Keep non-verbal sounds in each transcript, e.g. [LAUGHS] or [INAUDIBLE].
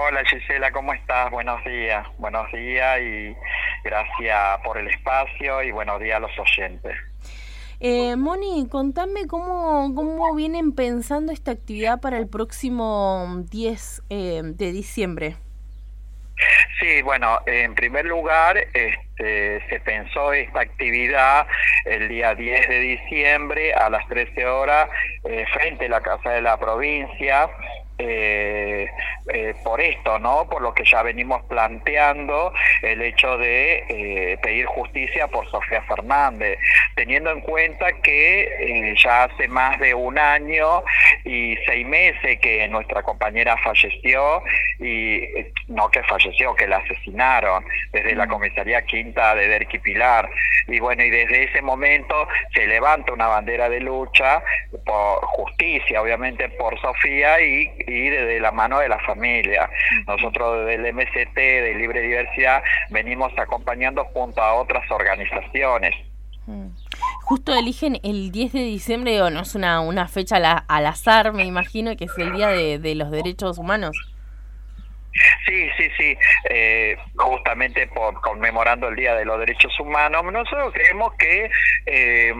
Hola Gisela, ¿cómo estás? Buenos días, buenos días y gracias por el espacio y buenos días a los oyentes. Eh, Moni, contame cómo, cómo vienen pensando esta actividad para el próximo 10 eh, de diciembre. Sí, bueno, en primer lugar, este, se pensó esta actividad el día 10 de diciembre a las 13 horas eh, frente a la Casa de la Provincia eh, eh, por esto, ¿no? Por lo que ya venimos planteando el hecho de eh, pedir justicia por Sofía Fernández, teniendo en cuenta que eh, ya hace más de un año y seis meses que nuestra compañera falleció y no que falleció, que la asesinaron desde la comisaría quinta de Derqui Pilar y bueno y desde ese momento se levanta una bandera de lucha por justicia, obviamente por Sofía y y desde la mano de la familia. Nosotros desde el MCT de Libre Diversidad venimos acompañando junto a otras organizaciones. Mm. Justo eligen el 10 de diciembre, o no es una, una fecha al azar, me imagino, que es el Día de, de los Derechos Humanos. Sí, sí, sí, eh, justamente por conmemorando el Día de los Derechos Humanos, nosotros creemos que eh,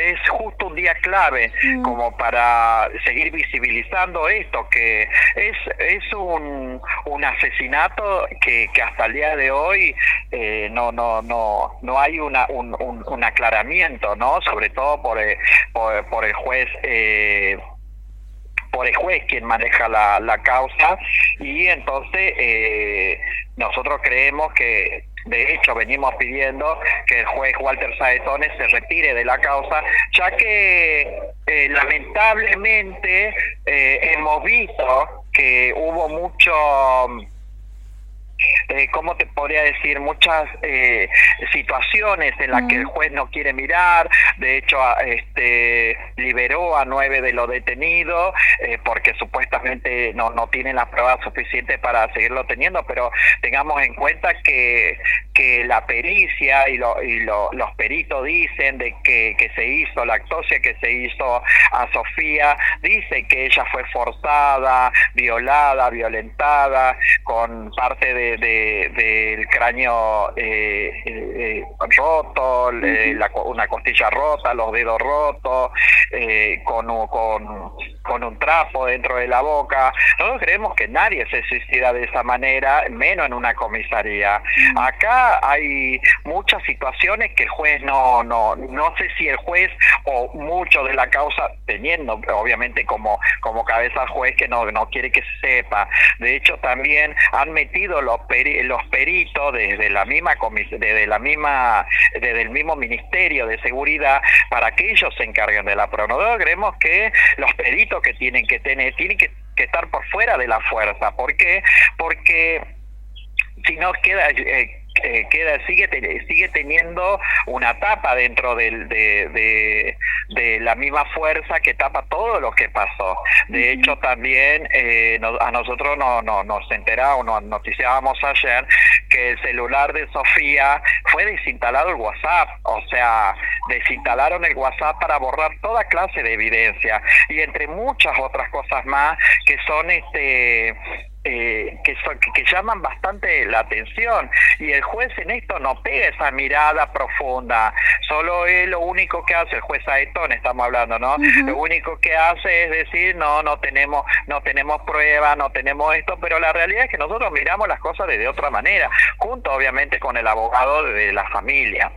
es justo un día clave mm. como para seguir visibilizando esto, que es, es un, un asesinato que, que hasta el día de hoy eh, no, no, no, no hay una, un, un, un aclaramiento, ¿no? Sobre todo por, por, por el juez. Eh, por el juez quien maneja la, la causa y entonces eh, nosotros creemos que de hecho venimos pidiendo que el juez Walter Saetones se retire de la causa ya que eh, lamentablemente eh, hemos visto que hubo mucho eh, ¿cómo te podría decir? Muchas eh, situaciones en las que el juez no quiere mirar, de hecho este, liberó a nueve de los detenidos eh, porque supuestamente no, no tienen las pruebas suficientes para seguirlo teniendo, pero tengamos en cuenta que, que la pericia y, lo, y lo, los peritos dicen de que, que se hizo, la autopsia que se hizo a Sofía, dice que ella fue forzada, violada, violentada, con parte de del cráneo eh, eh, roto, una costilla rota, los dedos rotos, eh, con, con, con un trapo dentro de la boca. Nosotros creemos que nadie se suicida de esa manera, menos en una comisaría. Acá hay muchas situaciones que el juez no, no, no sé si el juez o mucho de la causa, teniendo obviamente como, como cabeza juez que no, no quiere que se sepa. De hecho, también han metido los, los peritos desde la misma desde la misma, desde el mismo Ministerio de Seguridad para que ellos se encarguen de la prueba. Nosotros creemos que los peritos que tienen que tener, tienen que, que estar por fuera de la fuerza. ¿Por qué? Porque si no queda eh, eh, queda sigue sigue teniendo una tapa dentro del, de, de, la misma fuerza que tapa todo lo que pasó. De hecho, también eh, a nosotros no, no, nos enteramos, nos noticiábamos ayer que el celular de Sofía fue desinstalado el WhatsApp, o sea, desinstalaron el WhatsApp para borrar toda clase de evidencia y entre muchas otras cosas más que son este eh, que, que, llaman bastante la atención. Y el juez en esto no pega esa mirada profunda. Solo es lo único que hace el juez Aetón estamos hablando no lo único que hace es decir no no tenemos no tenemos pruebas no tenemos esto pero la realidad es que nosotros miramos las cosas de, otra manera junto obviamente con el abogado de la familia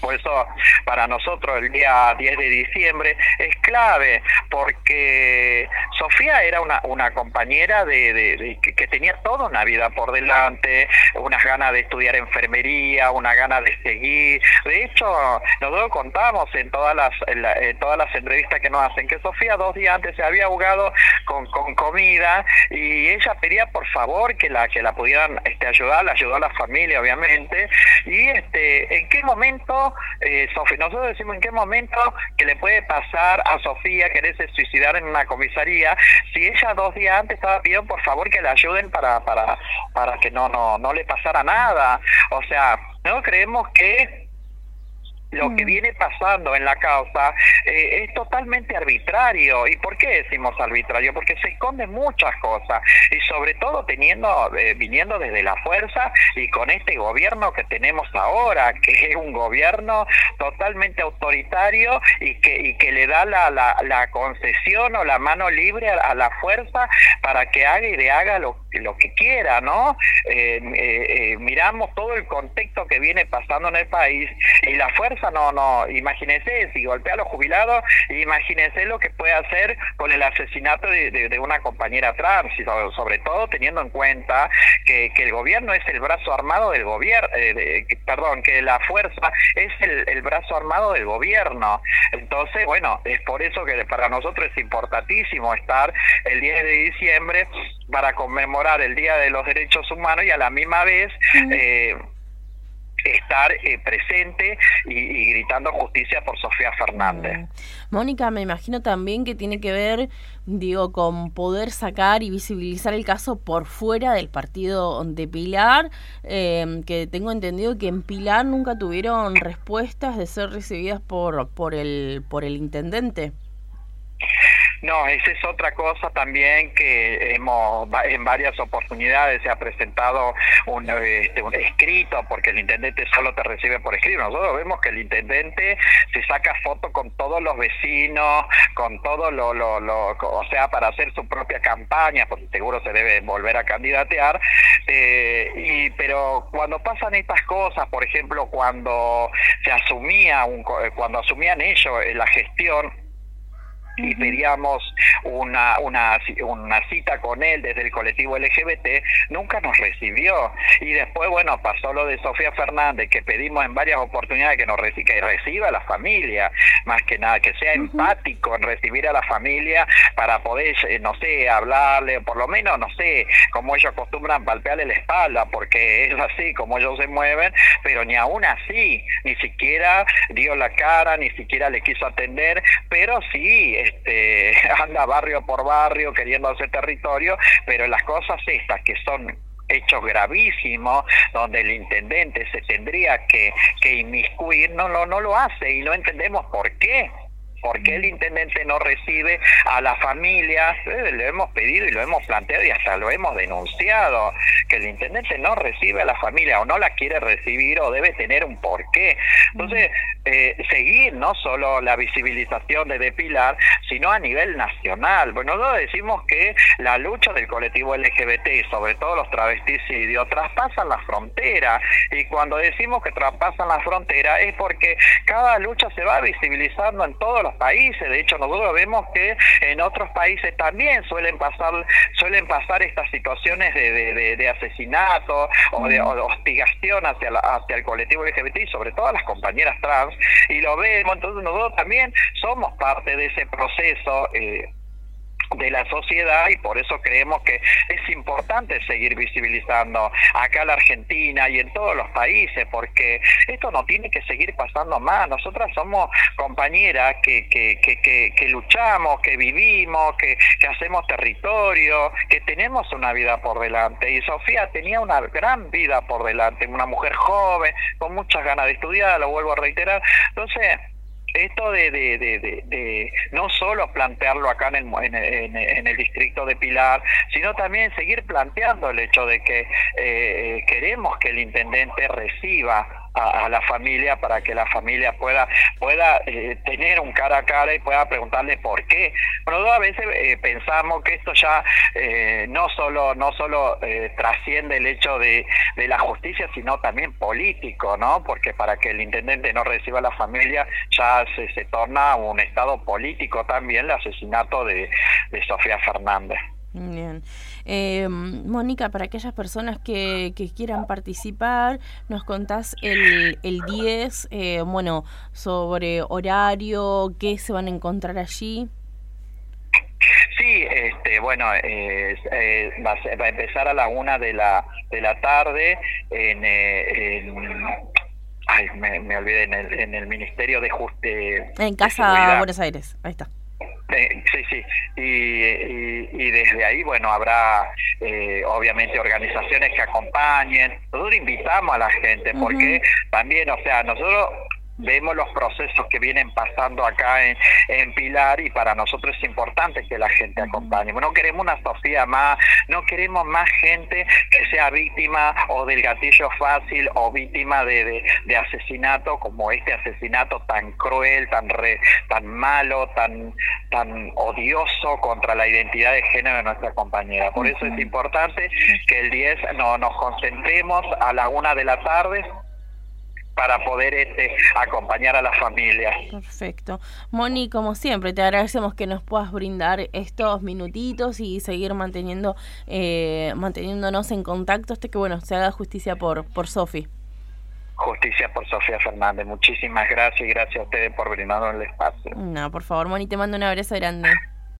por eso para nosotros el día 10 de diciembre es clave, porque Sofía era una, una compañera de, de, que tenía toda una vida por delante, unas ganas de estudiar enfermería, una gana de seguir. De hecho, nosotros contamos en todas las, en todas las entrevistas que nos hacen que Sofía dos días antes se había ahogado con, con comida y ella pedía por favor que la, que la pudieran este, ayudar, la ayudó a la familia obviamente. Y este, ¿en qué momento eh, Sofía, nosotros decimos en qué momento que le puede pasar a Sofía quererse suicidar en una comisaría si ella dos días antes estaba pidiendo por favor que la ayuden para, para, para que no, no, no le pasara nada. O sea, no creemos que lo que mm. viene pasando en la causa eh, es totalmente arbitrario. ¿Y por qué decimos arbitrario? Porque se esconden muchas cosas y sobre todo teniendo, eh, viniendo desde la fuerza y con este gobierno que tenemos ahora, que es un gobierno totalmente autoritario y que, y que le da la, la, concesión o la mano libre a, la fuerza para que haga y de haga lo, lo que quiera, ¿no? Eh, miramos todo el contexto que viene pasando en el país y la fuerza no, no, imagínense si golpea a los jubilados, imagínense lo que puede hacer con el asesinato de, una compañera trans, y sobre, todo teniendo en cuenta que, el gobierno es el brazo armado del gobierno, eh, perdón, que la fuerza es el, el brazo armado del gobierno. Entonces, bueno, es por eso que para nosotros es importantísimo estar el 10 de diciembre para conmemorar el Día de los Derechos Humanos y a la misma vez... Eh, estar eh, presente y, gritando justicia por Sofía Fernández. Mónica, me imagino también que tiene que ver, digo, con poder sacar y visibilizar el caso por fuera del partido de Pilar, em, que tengo entendido que en Pilar nunca tuvieron respuestas de ser recibidas por, por, el, por el intendente. No, esa es otra cosa también que hemos en varias oportunidades se ha presentado un, este, un escrito porque el intendente solo te recibe por escrito. Nosotros vemos que el intendente se saca foto con todos los vecinos, con todo lo, lo, lo o sea, para hacer su propia campaña, porque seguro se debe volver a candidatear. Eh, y pero cuando pasan estas cosas, por ejemplo, cuando se asumía un, cuando asumían ellos la gestión y pedíamos una, una, una cita con él desde el colectivo LGBT, nunca nos recibió. Y después, bueno, pasó lo de Sofía Fernández, que pedimos en varias oportunidades que nos que reciba a la familia, más que nada, que sea empático en recibir a la familia para poder, eh, no sé, hablarle, por lo menos, no sé, como ellos acostumbran palpearle la espalda, porque es así como ellos se mueven, pero ni aún así, ni siquiera dio la cara, ni siquiera le quiso atender, pero sí, este, [LAUGHS] anda barrio por barrio queriendo hacer territorio, pero las cosas estas que son hechos gravísimos donde el intendente se tendría que, que inmiscuir, no, no, no lo hace y no entendemos por qué. ¿Por qué el intendente no recibe a la familia? Eh, lo hemos pedido y lo hemos planteado y hasta lo hemos denunciado, que el intendente no recibe a la familia o no la quiere recibir o debe tener un porqué. Entonces, eh, seguir no solo la visibilización de Depilar, sino a nivel nacional. Bueno, nosotros decimos que la lucha del colectivo LGBT sobre todo los travesticidios traspasan la frontera y cuando decimos que traspasan la frontera es porque cada lucha se va visibilizando en todos los países. De hecho, nosotros vemos que en otros países también suelen pasar suelen pasar estas situaciones de, de, asesinato o de, hostigación hacia, hacia el colectivo LGBT y sobre todo a las compañeras trans. Y lo vemos, entonces nosotros también somos parte de ese proceso. Eh, de la sociedad y por eso creemos que es importante seguir visibilizando acá la Argentina y en todos los países porque esto no tiene que seguir pasando más. Nosotras somos compañeras que, que, que, que, luchamos, que vivimos, que, que hacemos territorio, que tenemos una vida por delante y Sofía tenía una gran vida por delante, una mujer joven, con muchas ganas de estudiar, lo vuelvo a reiterar. Entonces, esto de, de, de, no solo plantearlo acá en el, en, el distrito de Pilar, sino también seguir planteando el hecho de que eh, queremos que el intendente reciba a, la familia para que la familia pueda pueda eh, tener un cara a cara y pueda preguntarle por qué. Bueno, a veces eh, pensamos que esto ya eh, no solo no solo trasciende el hecho de, de la justicia, sino también político, ¿no? Porque para que el intendente no reciba a la familia ya se, se torna un estado político también el asesinato de, de Sofía Fernández. Bien. Eh, Mónica, para aquellas personas que, que, quieran participar, nos contás el, el 10, eh, bueno, sobre horario, qué se van a encontrar allí. Sí, este, bueno, eh, va, a, empezar a la una de la, de la tarde en, en ay, me, me, olvidé, en el, en el Ministerio de Justicia. En Casa Buenos Aires, ahí está. Sí, sí, y, y, desde ahí, bueno, habrá eh, obviamente organizaciones que acompañen. Nosotros invitamos a la gente porque también, o sea, nosotros vemos los procesos que vienen pasando acá en, en Pilar y para nosotros es importante que la gente acompañe. No queremos una Sofía más, no queremos más gente que sea víctima o del gatillo fácil o víctima de, de, asesinato como este asesinato tan cruel, tan re, tan malo, tan tan odioso contra la identidad de género de nuestra compañera. Por eso es importante que el 10 no, nos concentremos a la una de la tarde para poder este, acompañar a la familia. Perfecto. Moni, como siempre, te agradecemos que nos puedas brindar estos minutitos y seguir manteniendo eh, manteniéndonos en contacto hasta que bueno se haga justicia por, por Sofi. Justicia por Sofía Fernández. Muchísimas gracias y gracias a ustedes por brindarnos el espacio. No, por favor, Moni, te mando un abrazo grande.